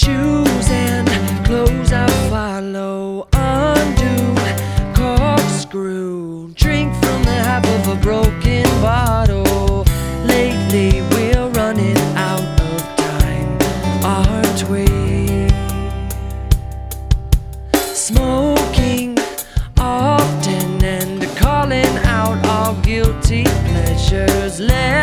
Shoes and clothes I follow, undo, corkscrew, drink from the half of a broken bottle. Lately we're running out of time, aren't we? Smoking often and calling out all guilty pleasures. Let's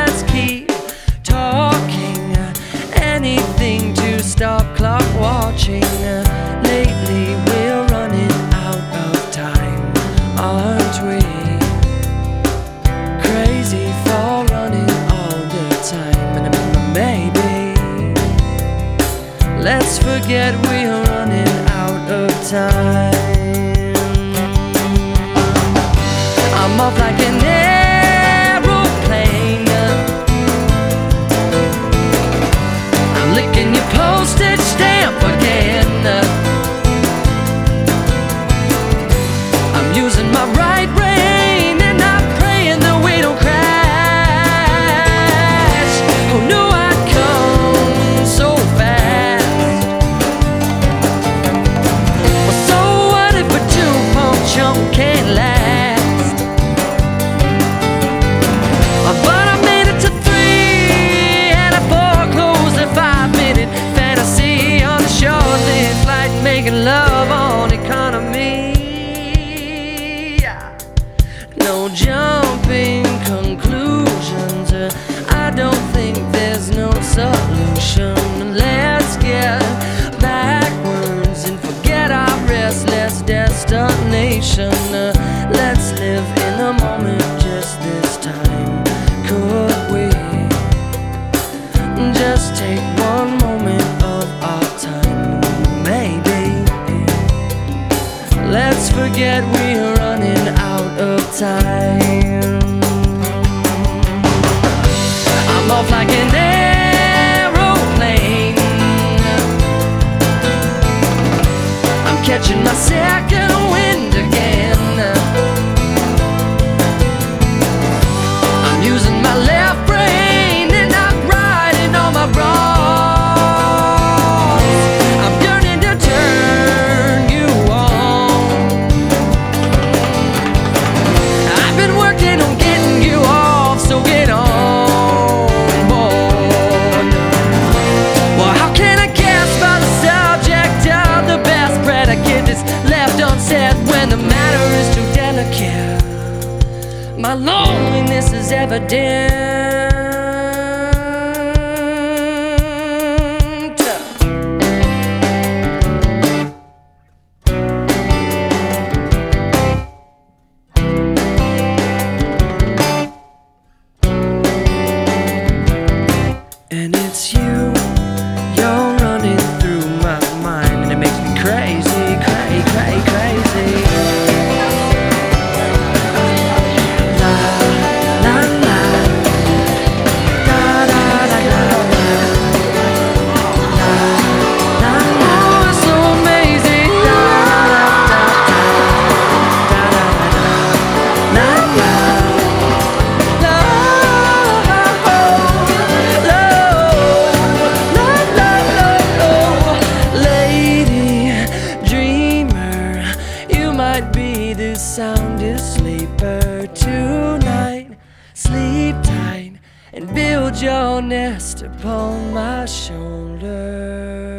watching. Uh, lately we're running out of time, aren't we? Crazy for running all the time, and maybe let's forget we're running out of time. Uh, Let's live in the moment just this time. Could we just take one moment of our time? Maybe. Let's forget we're running out of time. I'm off like an aeroplane. I'm catching my when the matter is too delicate? My loneliness is evident. Nest upon my shoulder.